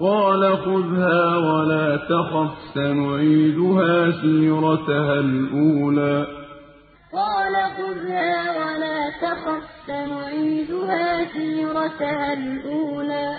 قَالَ خُذْهَا وَلَا تَخَفْ ۖ سَنُعِيدُهَا سِيرَتَهَا الْأُولَىٰ. قَالَ خُذْهَا وَلَا تَخَفْ ۖ سَنُعِيدُهَا سِيرَتَهَا الْأُولَىٰ.